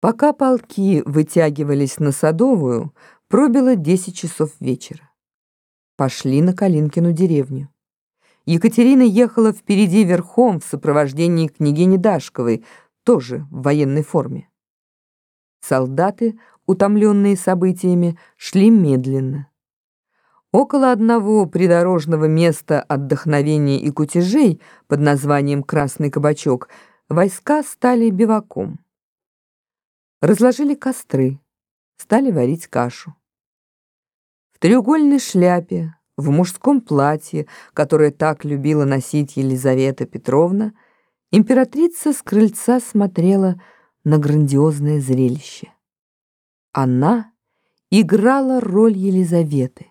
Пока полки вытягивались на Садовую, пробило 10 часов вечера. Пошли на Калинкину деревню. Екатерина ехала впереди верхом в сопровождении княгини Дашковой, тоже в военной форме. Солдаты, утомленные событиями, шли медленно. Около одного придорожного места отдохновения и кутежей под названием «Красный кабачок» войска стали биваком. Разложили костры, стали варить кашу. В треугольной шляпе, в мужском платье, которое так любила носить Елизавета Петровна, императрица с крыльца смотрела на грандиозное зрелище. Она играла роль Елизаветы.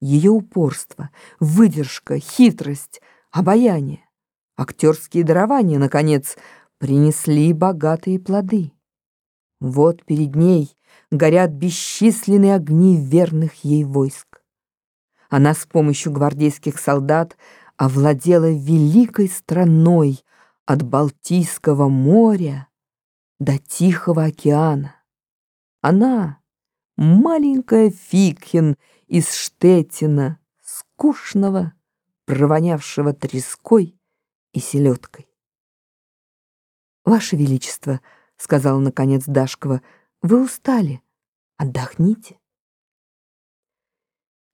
Ее упорство, выдержка, хитрость, обаяние, актерские дарования, наконец, принесли богатые плоды. Вот перед ней горят бесчисленные огни верных ей войск. Она с помощью гвардейских солдат овладела великой страной от Балтийского моря до Тихого океана. Она, маленькая Фикхен из Штеттина, скучного, провонявшего треской и селедкой. «Ваше Величество», — сказала наконец Дашкова, — «вы устали. Отдохните».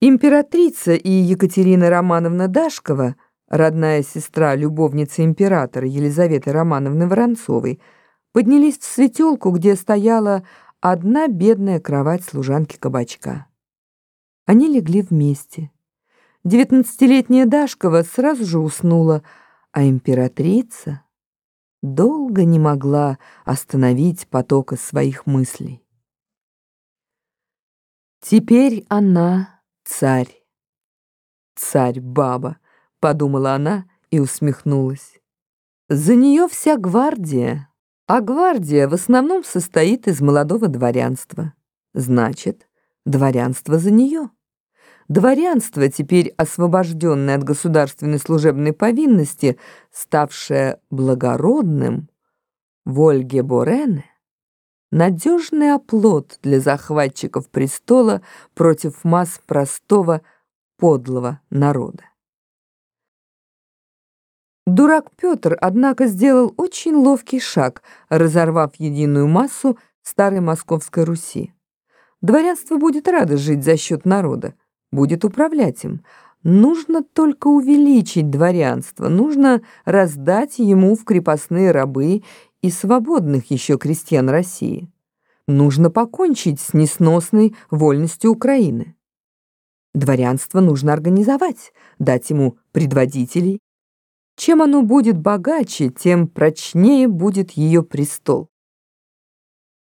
Императрица и Екатерина Романовна Дашкова, родная сестра любовницы императора Елизаветы Романовны Воронцовой, поднялись в светелку, где стояла одна бедная кровать служанки кабачка. Они легли вместе. Девятнадцатилетняя Дашкова сразу же уснула, а императрица долго не могла остановить потока своих мыслей. Теперь она царь. Царь-баба, подумала она и усмехнулась. За нее вся гвардия, а гвардия в основном состоит из молодого дворянства. Значит, дворянство за нее. Дворянство, теперь освобожденное от государственной служебной повинности, ставшее благородным, в Ольге Борене, надежный оплот для захватчиков престола против масс простого, подлого народа. Дурак Петр, однако, сделал очень ловкий шаг, разорвав единую массу старой Московской Руси. Дворянство будет радо жить за счет народа будет управлять им. Нужно только увеличить дворянство, нужно раздать ему в крепостные рабы и свободных еще крестьян России. Нужно покончить с несносной вольностью Украины. Дворянство нужно организовать, дать ему предводителей. Чем оно будет богаче, тем прочнее будет ее престол.